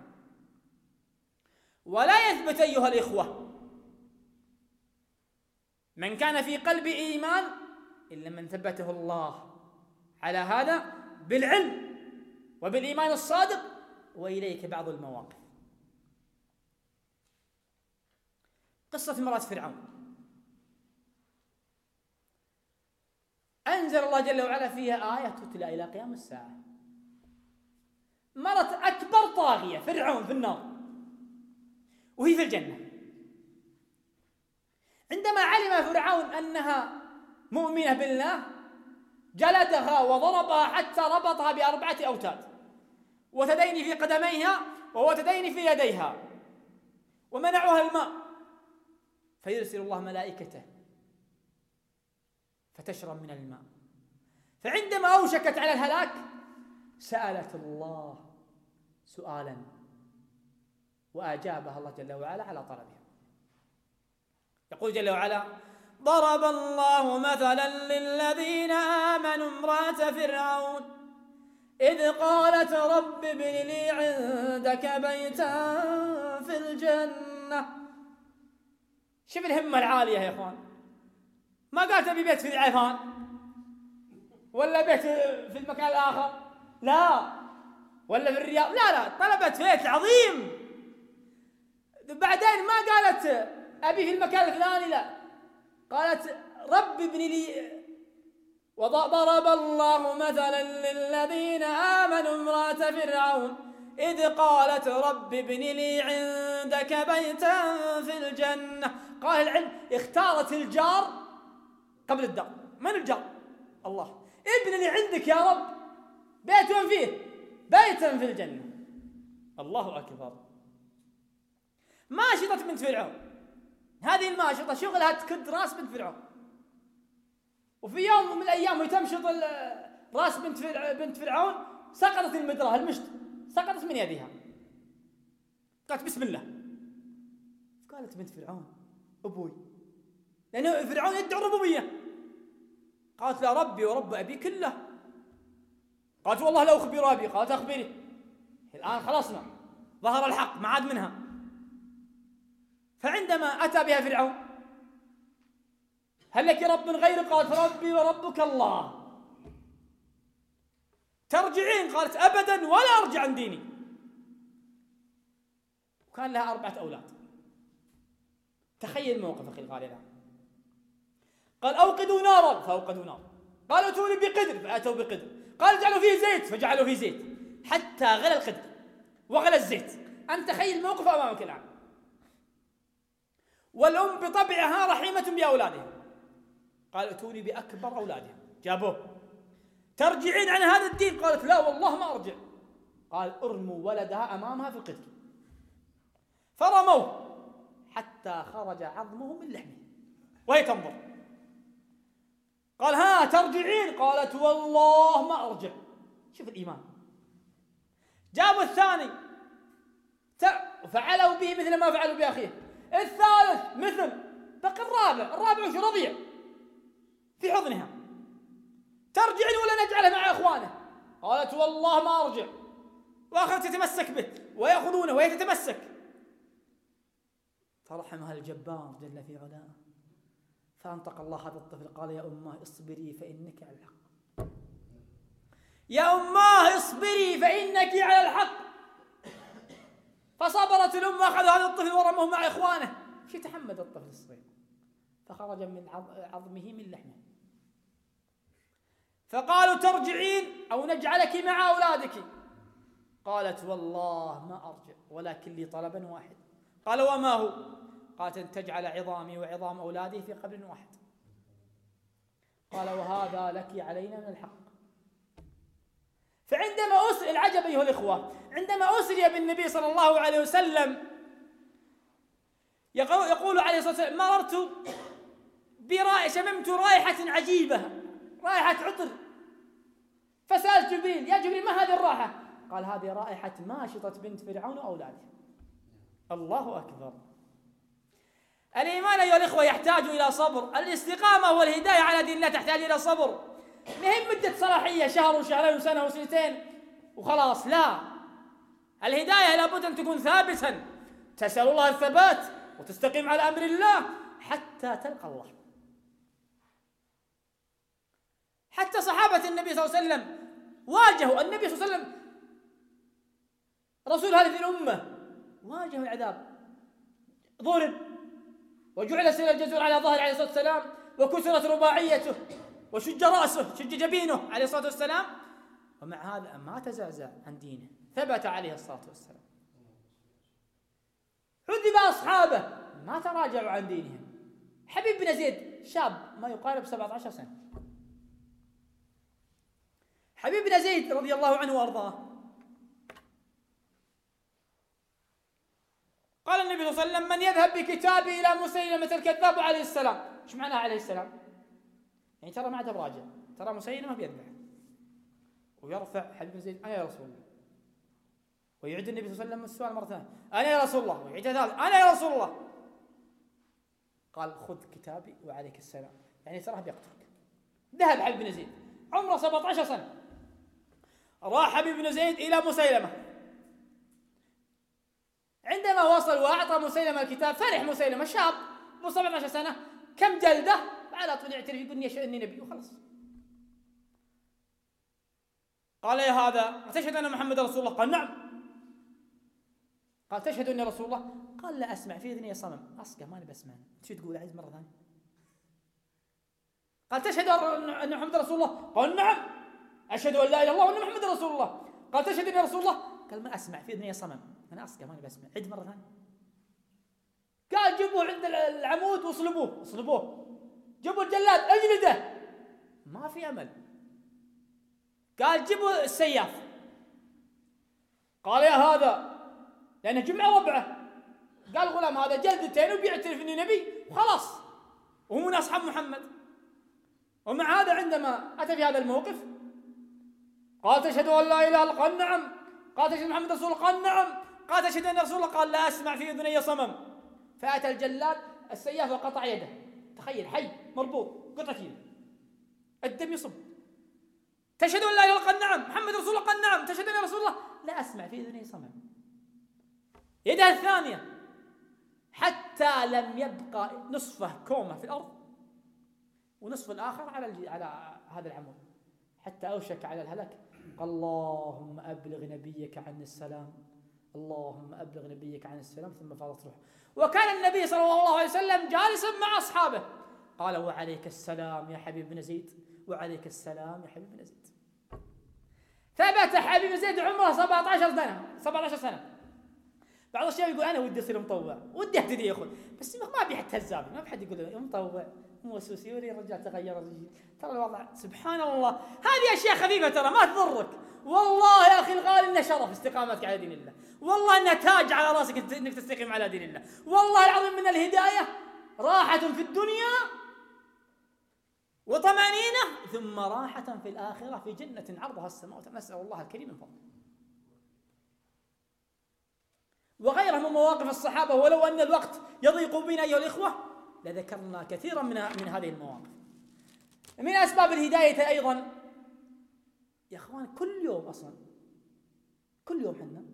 ولا يثبت أيها الإخوة من كان في قلب إيمان إلا من ثبته الله على هذا بالعلم وبالإيمان الصادق وإليك بعض المواقف. قصة امرأة فرعون. أنزل الله جل وعلا فيها آية تتلى إلى قيام الساعة. مرت أكبر طاغية فرعون في النار. وهي في الجنة. عندما علم فرعون أنها مؤمنة بالله جلدها وضربها حتى ربطها بأربعة أوتاد. وتدين في قدميها ووتدين في يديها. ومنعها الماء. فيرسل الله ملائكته فتشرب من الماء. فعندما أوشكت على الهلاك سألت الله سؤالا وأجابها الله جل وعلا على طلبها. يقول جل وعلا ضرب الله مثلا للذين آمنوا امرأة فرعون إذ قالت رب ابن لي عندك بيتا في الجنة. شوف الهمة العالية يا إخوان؟ ما قالت أبي بيت في العفان؟ ولا بيت في المكان الآخر؟ لا. ولا في الرياض؟ لا لا طلبت بيت عظيم. بعدين ما قالت أبي في المكان الفلاني لا. قالت رب ابن لي وضرب الله مثلا للذين آمنوا امرأة فرعون. إذ قالت رب ابن لي عندك بيتا في الجنة؟ قال العلم اختارت الجار قبل الدار. من الجار؟ الله. ابن لي عندك يا رب. بيت فيه؟ بيتا في الجنة. الله أكبر. ماشطة بنت فرعون. هذه الماشطة شغلها تكد راس بنت فرعون. وفي يوم من الأيام وهي تمشط راس بنت بنت فرعون سقطت المدرة المشط. سقطت من يدها. قالت بسم الله. قالت بنت فرعون أبوي. لأن فرعون يدعو الربوبية. قالت لا ربي ورب أبي كله. قالت والله لو أخبر أبي قالت أخبري. الآن خلصنا. ظهر الحق ما عاد منها. فعندما أتى بها فرعون هل لك رب غير؟ قالت ربي وربك الله. ترجعين؟ قالت أبدا ولا أرجع عن ديني. وكان لها أربعة أولاد. تخيل موقف أخي الغالي الآن. قال أوقدوا نارا فأوقدوا نارا. قال أتوني بقدر فأتوا بقدر. قال اجعلوا فيه زيت فجعلوا فيه زيت. حتى غلى القدر وغلى الزيت. أنت تخيل الموقف أمامك الآن. والأم بطبعها رحيمة بأولادها. قال أتوني بأكبر أولادها. جابوه. ترجعين عن هذا الدين؟ قالت لا والله ما أرجع. قال ارموا ولدها أمامها في القدر. فرموه حتى خرج عظمه من لحمه. وهي تنظر. قال ها ترجعين؟ قالت والله ما أرجع. شوف الإيمان. جابوا الثاني. فعلوا به مثل ما فعلوا بأخيه. الثالث مثل. بقي الرابع. الرابع وش رضيع. في حضنها. ترجعين ولا نجعله مع إخوانه؟ قالت والله ما أرجع. وأخذت تتمسك به. ويأخذونه وهي تتمسك. فرحمها الجبار جل في علاه فأنطق الله هذا الطفل قال يا أماه اصبري فإنك على الحق. يا أماه اصبري فإنك على الحق. فصبرت الأم وأخذ هذا الطفل ورموه مع إخوانه. شو تحمد الطفل الصغير؟ فخرج من عظمه من لحمه. فقالوا ترجعين أو نجعلك مع أولادك. قالت والله ما أرجع ولكن لي طلبا واحد. قال وما هو؟ قالت أن تجعل عظامي وعظام أولادي في قبر واحد. قال وهذا لك علينا من الحق. فعندما أسري العجب أيها الإخوة عندما أسري بالنبي صلى الله عليه وسلم يقول عليه الصلاة والسلام مررت برائحة شممت رائحة عجيبة رائحة عطر. فسألت جبريل يا جبريل ما هذه الرائحة؟ قال هذه رائحة ماشطة بنت فرعون وأولادها. الله أكبر. الإيمان أيها الإخوة يحتاج إلى صبر. الاستقامة والهداية على دين الله تحتاج إلى صبر. ما هي مدة صلاحية؟ شهر وشهرين وسنة وسنتين وخلاص. لا. الهداية لابد أن تكون ثابتا. تسأل الله الثبات وتستقيم على أمر الله حتى تلقى الله. حتى صحابة النبي صلى الله عليه وسلم واجهوا النبي صلى الله عليه وسلم. رسول هذه الأمة واجهوا العذاب. ضرب وجعل سيل الجزور على ظهر عليه الصلاة والسلام وكسرت رباعيته وشج رأسه شج جبينه عليه الصلاة والسلام. ومع هذا ما تزعزع عن دينه. ثبت عليه الصلاة والسلام. عذب أصحابه. ما تراجعوا عن دينهم. حبيب بن زيد شاب ما يقارب 17 سنة. حبيب بن زيد رضي الله عنه وأرضاه قال النبي صلى الله عليه وسلم من يذهب بكتابي إلى مسيلمه الكذاب عليه السلام. إيش معناها عليه السلام؟ يعني ترى ما عاد براجع ترى مسيلمه بيذبح. ويرفع حبيب بن زيد أنا يا رسول الله. ويعيد النبي صلى الله عليه وسلم السؤال مرة ثانية أنا يا رسول الله. ويعيد ثالث أنا يا رسول الله. قال خذ كتابي وعليك السلام. يعني تراه بيقتلك. ذهب حبيب بن زيد. عمره 17 سنة. راح حبيب بن زيد إلى مسيلمه عندما وصل وأعطى مسيلمه الكتاب فرح مسيلمه شاب ابو 17 سنة كم جلدة؟ على طول يعترف يقول إني نبي وخلاص. قال يا هذا؟ تشهد أن محمد رسول الله؟ قال نعم. قال تشهد أني رسول الله؟ قال لا أسمع في اذني صمم. أصقع ماني بسمع. شو تقول؟ عايز مرة ثانية. قال تشهد أن محمد رسول الله؟ قال نعم. أشهد أن لا إله إلا الله وأن محمد رسول الله. قال تشهد أني رسول الله؟ قال ما أسمع في اذني صمم. أنا اصقع ماني بسمع عد مرة ثانية. قال جيبوه عند العمود واصلبوه اصلبوه. جيبوا الجلاد أجلده. ما في أمل. قال جيبوا السياف. قال يا هذا لأنه جمع ربعة. قال غلام هذا جلدتين وبيعترف اني نبي وخلاص. وهو من أصحاب محمد. ومع هذا عندما أتى في هذا الموقف قال تشهد أن لا إله إلا الله قال نعم. قال تشهد محمد رسول الله قال نعم. قال تشهد أن رسول الله قال لا أسمع في أذني صمم. فأتى الجلاد السياف وقطع يده. تخيل حي مربوط قطعة يده الدم يصب تشهد أن لا الله قال نعم. محمد رسول الله قال نعم. تشهد أن رسول الله لا أسمع في أذني صمم. يده الثانية. حتى لم يبقى نصفه كومة في الأرض ونصف الآخر على على هذا العمود. حتى أوشك على الهلك. اللهم أبلغ نبيك عن السلام. اللهم أبلغ نبيك عن السلام ثم فاضت روحه. وكان النبي صلى الله عليه وسلم جالسا مع أصحابه. قال وعليك السلام يا حبيب بن زيد وعليك السلام يا حبيب بن زيد. ثبت حبيب زيد عمره 17 سنة 17 سنة. بعض الشباب يقول أنا ودي أصير مطوع ودي أهتدي يا أخوي. بس ما ابي حتى الزابي ما بحد يقول مطوع موسوس يوري الرجال تغير ترى الوضع سبحان الله. هذه أشياء خفيفة ترى ما تضرك. والله يا أخي الغالي إنه شرف استقامتك على دين الله. والله إنه تاج على رأسك إنك تستقيم على دين الله. والله العظيم من الهداية راحة في الدنيا وطمأنينة ثم راحة في الآخرة في جنة عرضها السماوات. نسأل الله الكريم من فضله. وغيرها من مواقف الصحابة ولو أن الوقت يضيق بنا أيها الإخوة لذكرنا كثيرا من من هذه المواقف. من أسباب الهداية أيضا يا أخوان كل يوم أصلا كل يوم حنا.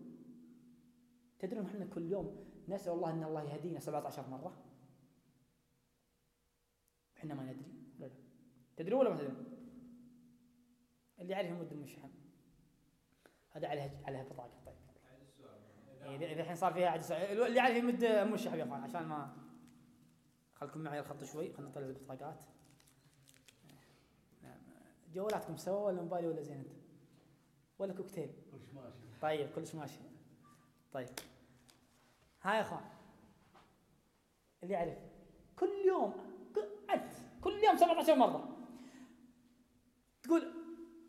تدرون إحنا كل يوم نسأل الله أن الله يهدينا 17 مرة؟ إحنا ما ندري. لا لا. تدرون ولا ما تدرون؟ اللي يعرف يمد المشحن هذا عليها عليها بطاقة. طيب. اذا إذا الحين صار فيها عدس اللي يعرف يمد مش يا إخوان عشان ما خلكم معي الخط شوي خلينا نطلع البطاقات. جوالاتكم سوا ولا موبايلي ولا زين انت؟ ولا كوكتيل؟ كلش ماشي طيب كلش ماشي طيب. ها يا أخوان. اللي يعرف. كل يوم عد كل يوم 17 مرة. تقول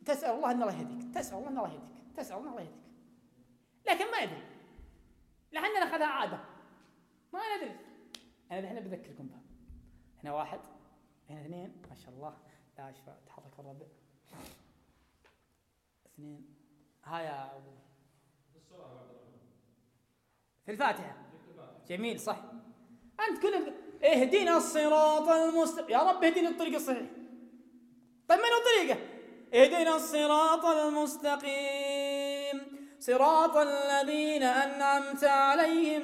تسأل الله إن الله يهديك. تسأل الله إن الله يهديك. تسأل الله إن الله يهديك. لكن ما يدري لحنا نأخذها عادة. ما ندري. أنا الحين بذكركم بها هنا واحد. هنا اثنين. ما شاء الله. لا اشفى تحرك الربع. اثنين. ها يا أبو. في الفاتحة. جميل صح. أنت كل اهدنا الصراط المستقيم. يا رب اهدني الطريق الصحيح. طيب من هو طريقه اهدنا الصراط المستقيم. صراط الذين أنعمت عليهم.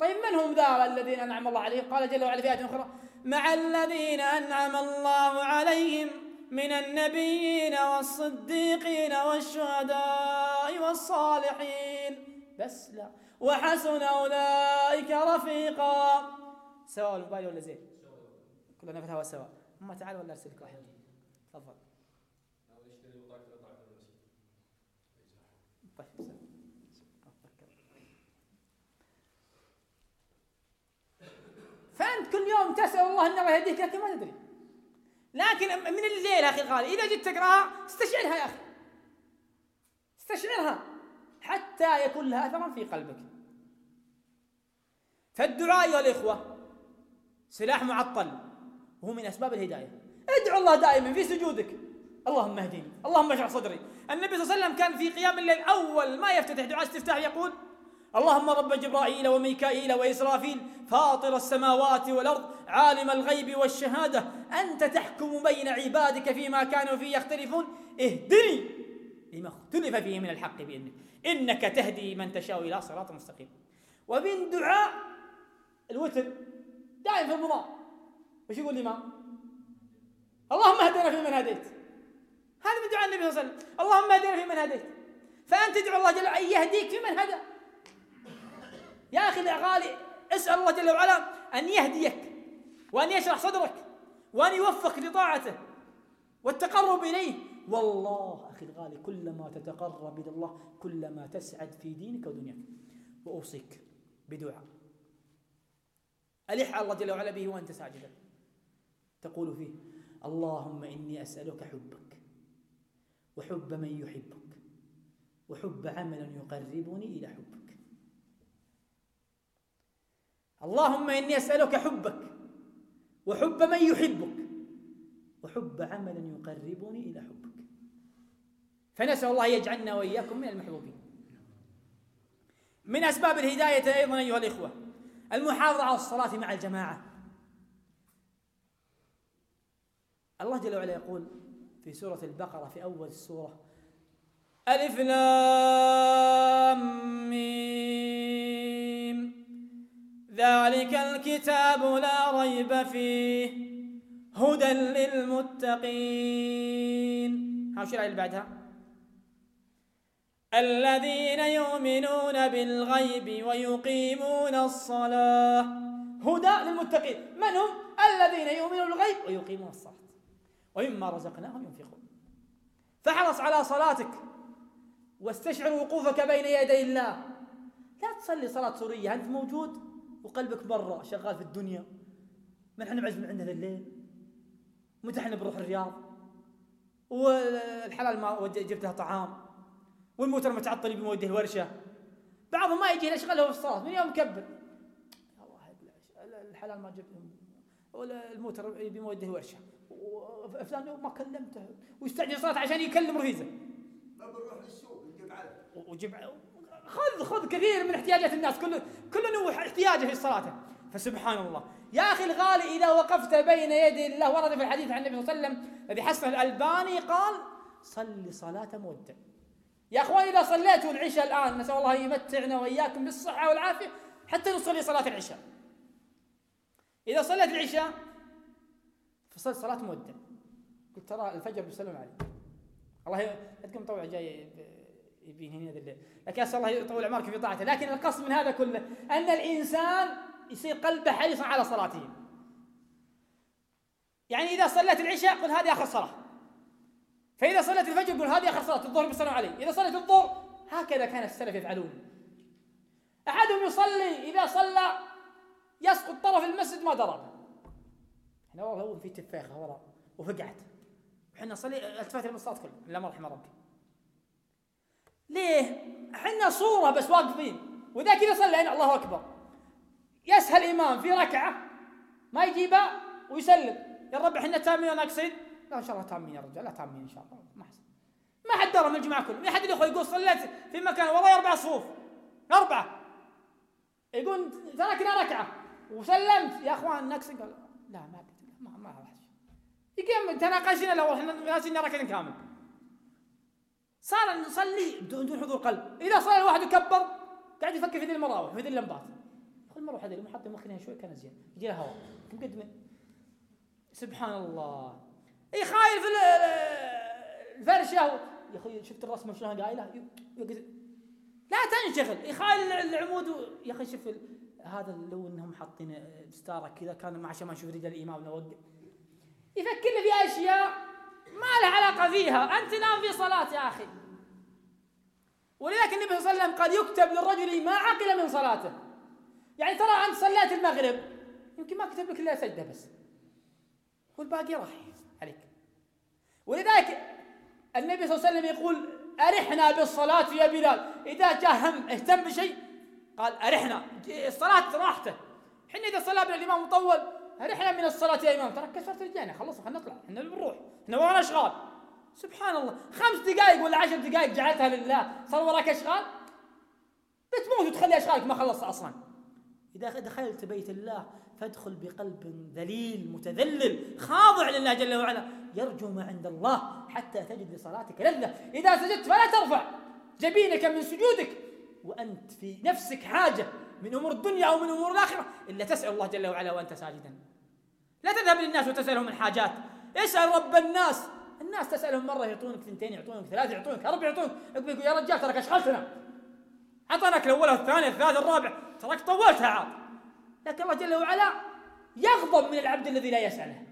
طيب من هم ذا الذين أنعم الله عليهم؟ قال جل وعلا في آية أخرى مع الذين أنعم الله عليهم من النبيين والصديقين والشهداء والصالحين. بس لا. وحسن أولئك رفيقا. سواء الموبايل ولا زين؟ كلنا في الهواء سواء أما تعال ولا أرسلك واحد؟ تفضل. طيب فأنت كل يوم تسأل الله أنه يهديك لكن ما تدري. لكن من الليل أخي الغالي إذا جيت تقرأها استشعرها يا أخي. استشعرها حتى يكون لها أثرا في قلبك. فالدعاء أيها الإخوة. سلاح معطل. وهو من أسباب الهداية. ادعو الله دائما في سجودك. اللهم اهدني. اللهم اشرح صدري. النبي صلى الله عليه وسلم كان في قيام الليل أول ما يفتتح دعاء استفتاح يقول اللهم رب جبرائيل وميكائيل وإسرافيل فاطر السماوات والأرض عالم الغيب والشهادة أنت تحكم بين عبادك فيما كانوا فيه يختلفون. اهدني لما اختلف فيه من الحق بإذنك. إنك تهدي من تشاء إلى صراط مستقيم. ومن دعاء الوتر دائما في رمضان وش يقول الإمام؟ اللهم اهدنا في من هديت. هذا من دعاء النبي صلى الله عليه وسلم. اللهم اهدنا في من هديت. فأنت تدعو الله جل وعلا أن يهديك في من هدى. يا أخي الغالي اسأل الله جل وعلا أن يهديك وأن يشرح صدرك وأن يوفقك لطاعته والتقرب إليه. والله أخي الغالي كلما تتقرب إلى الله كلما تسعد في دينك ودنياك. وأوصيك بدعاء. ألح الله جل وعلا به وأنت ساجدا. تقول فيه اللهم إني أسألك حبك وحب من يحبك وحب عمل يقربني إلى حبك. اللهم إني أسألك حبك وحب من يحبك وحب عمل يقربني إلى حبك. فنسأل الله يجعلنا وإياكم من المحبوبين. من أسباب الهداية أيضا أيها الإخوة المحافظة على الصلاة مع الجماعة. الله جل وعلا يقول في سورة البقرة في أول السورة ألف لام ميم. ذلك الكتاب لا ريب فيه. هدى للمتقين. ها وش الآية اللي بعدها؟ الذين يؤمنون بالغيب ويقيمون الصلاة. هدى للمتقين. من هم؟ الذين يؤمنون بالغيب ويقيمون الصلاة. ومما رزقناهم ينفقون. فاحرص على صلاتك واستشعر وقوفك بين يدي الله. لا تصلي صلاة سورية أنت موجود. وقلبك برا شغال في الدنيا. من إحنا معزم عندنا الليل. متى إحنا بنروح الرياض؟ والحلال ما جبت طعام. والموتر متعطل بموده الورشه بعضهم ما يجي يشغله في الصلاه من يوم مكبر. الله الحلال ما جبت ولا الموتر يبي موديه ورشة. وفلان ما كلمته ويستعجل صلاه عشان يكلم رفيزه بنروح للسوق نجيب علف وجيب خذ خذ كثير من احتياجات الناس كل كل نوع احتياجه في صلاته فسبحان الله يا أخي الغالي إذا وقفت بين يدي الله ورد في الحديث عن النبي صلى الله عليه وسلم الذي حسن الألباني قال صل صلاة مودع. يا أخوان إذا صليتوا العشاء الآن نسأل الله يمتعنا وإياكم بالصحة والعافية حتى نصلي صلاة العشاء. إذا صليت العشاء فصل صلاة مودع. قلت ترى الفجر بيسلم عليك. الله يدكم مطوع جاي يبين هنا لكن أسأل الله يطول عمرك في طاعته. لكن القصد من هذا كله أن الإنسان يصير قلبه حريصا على صلاته. يعني إذا صليت العشاء قل هذه آخر صلاة. فإذا صليت الفجر قل هذه آخر صلاة. الظهر بالسلام عليه. إذا صليت الظهر هكذا كان السلف يفعلون. أحدهم يصلي إذا صلى يسقط طرف المسجد ما درى. إحنا والله في تفاخة وراء وفقعت. إحنا نصلي التفات المصلات كله. الا ما رحم ربي. ليه؟ إحنا صورة بس واقفين. وذا كذا صلينا. الله أكبر. يسهل الإمام في ركعة ما يجيبها ويسلم. يا رب إحنا تامين ناقصين لا إن شاء الله تامين يا رجال. لا تامين إن شاء الله. ما حسن ما حد درى من الجماعة كلهم. ما حد الاخوه يقول صليت في مكان والله أربع صفوف. أربعة. يقول تركنا ركعة. وسلمت. يا أخوان ناقصين قال لا ما ما ما راح يمكن تناقشنا لو إحنا ناسين ركعتين كامل صار نصلي. دون حضور قلب. إذا صلى الواحد وكبر قاعد يفكر في ذي المراوح في ذي اللمبات. يقول المروحه ذي محط مخنا شوي كان زين. يجي لها هواء. مقدمه سبحان الله. إي خايل في الفرشه يا أخوي شفت الرسمه شلون قايله؟ لا تنشغل. يخايل العمود يا أخي شوف هذا لو إنهم حاطين ستارة كذا كان ما عشان ما نشوف رجال الامام نوقف. يفكر في أشياء. ما لها علاقة فيها. أنت الآن في صلاة يا أخي. ولذلك النبي صلى الله عليه وسلم قال يكتب للرجل ما عقل من صلاته. يعني ترى أنت صليت المغرب يمكن ما كتب لك إلا سجدة بس. والباقي راح عليك. ولذلك النبي صلى الله عليه وسلم يقول أرحنا بالصلاة يا بلال. إذا جاء هم اهتم بشيء؟ قال أرحنا. الصلاة راحته حين إذا صلى بالإمام مطول أرحنا من الصلاة يا إمام. ترى كسرت رجلنا خلص خلينا نطلع. إحنا بنروح. إحنا ورانا أشغال. سبحان الله. خمس دقائق ولا عشر دقائق جعلتها لله. صار وراك أشغال؟ بتموت وتخلي أشغالك ما خلصت أصلا. إذا دخلت بيت الله فادخل بقلب ذليل متذلل خاضع لله جل وعلا. يرجو ما عند الله حتى تجد لصلاتك لذة. إذا سجدت فلا ترفع. جبينك من سجودك. وأنت في نفسك حاجة. من أمور الدنيا أو من أمور الآخرة إلا تسأل الله جل وعلا وأنت ساجدا. لا تذهب للناس وتسألهم الحاجات. اسأل رب الناس. الناس تسألهم مرة يعطونك ثنتين يعطونك ثلاثة يعطونك أربعة يعطونك يقول يا رجال ترك أشغلتنا أعطانك الأولى والثانية الثالثة الرابع. ترك طولتها عاد. لكن الله جل وعلا يغضب من العبد الذي لا يسأله.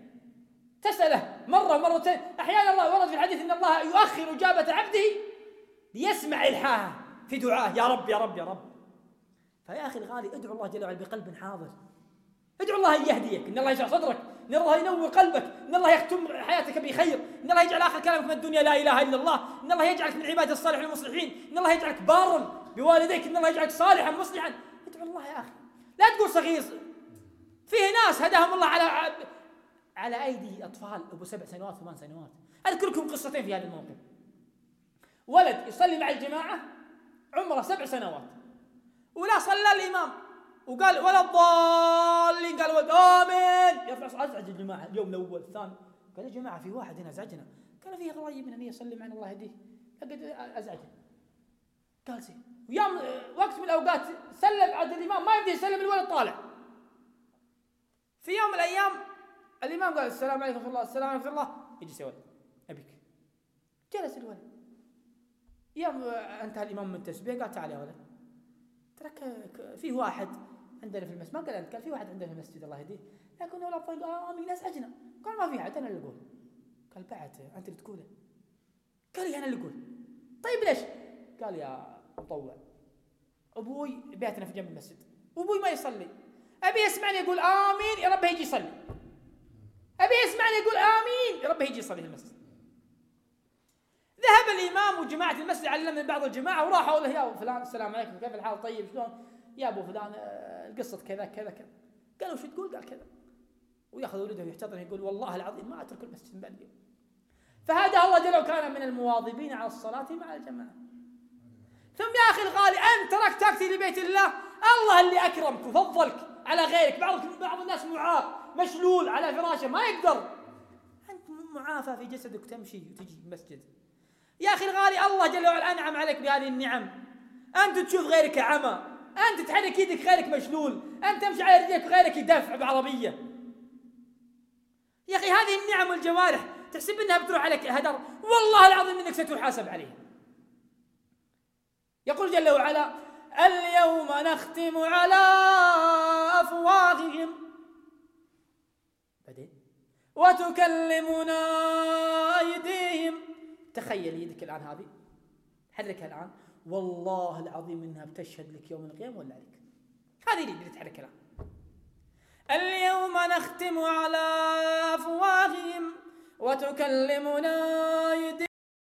تسأله مرة مرتين أحيانا الله ورد في الحديث أن الله يؤخر إجابة عبده ليسمع إلحاحه في دعاه يا رب يا رب يا رب. فيا أخي الغالي ادعو الله جل وعلا بقلب حاضر. ادعو الله أن يهديك إن الله يشرح صدرك إن الله ينور قلبك إن الله يختم حياتك بخير إن الله يجعل آخر كلامك من الدنيا لا إله إلا الله إن الله يجعلك من عباد الصالحين المصلحين إن الله يجعلك بارا بوالديك إن الله يجعلك صالحا مصلحا. ادعو الله يا أخي. لا تقول صغير. فيه ناس هداهم الله على على أيدي أطفال أبو سبع سنوات ثمان سنوات. أذكر لكم قصتين في هذا الموقف. ولد يصلي مع الجماعة عمره سبع سنوات. ولا صلى الإمام. وقال ولا الضالين. قال آمين. يرفع أزعج الجماعة. اليوم الأول الثاني. قال يا جماعة في واحد هنا أزعجنا. قال في غريب من يصلي معنا الله يهديه. لقد ازعجنا قال زين ويوم وقت من الأوقات سلم عند الإمام ما يبدي يسلم الولد طالع. في يوم من الأيام الإمام قال السلام عليكم ورحمة الله السلام عليكم ورحمة الله. يجلس يا ولد. أبيك. جلس الولد. يوم انتهى الإمام من التسبيح قال تعال يا ولد. ترك في واحد عندنا في المسجد ما قال قال في واحد عندنا في المسجد الله يهديه. لكن ولا قال امين ازعجنا قال ما في احد أنا اللي أقول. قال بعد أنت اللي تقوله. قال لي أنا اللي أقول. طيب ليش؟ قال يا مطوع أبوي بيتنا في جنب المسجد. وابوي ما يصلي. أبي يسمعني يقول آمين يا رب يجي يصلي. أبي يسمعني يقول آمين يا رب يجي يصلي في المسجد. ذهب الإمام وجماعة المسجد علم من بعض الجماعة وراحوا له يا فلان السلام عليكم كيف الحال؟ طيب شلون؟ يا أبو فلان آه، كذا كذا كذا. قالوا شو تقول؟ قال كذا. ويأخذ ولده ويحتضن يقول والله العظيم ما أترك المسجد من بعد اليوم. فهذا الله جل كان من المواظبين على الصلاة مع الجماعة. ثم يا أخي الغالي أنت ترك تأتي لبيت الله؟ الله اللي أكرمك وفضلك على غيرك. بعض بعض الناس معاق مشلول على فراشه ما يقدر. أنت معافى في جسدك تمشي وتجي المسجد يا أخي الغالي الله جل وعلا أنعم عليك بهذه النعم. أنت تشوف غيرك عمى أنت تحرك يدك غيرك مشلول أنت تمشي على رجلك غيرك يدفع بعربية. يا أخي هذه النعم والجوارح تحسب أنها بتروح عليك هدر والله العظيم أنك ستحاسب عليها يقول جل وعلا اليوم نختم على أفواههم. بعدين؟ وتكلمنا أيديهم. تخيل يدك الآن هذه. حركها الآن. والله العظيم إنها بتشهد لك يوم القيامة ولا عليك. هذه اللي تحرك الآن. اليوم نختم على أفواههم وتكلمنا أيديهم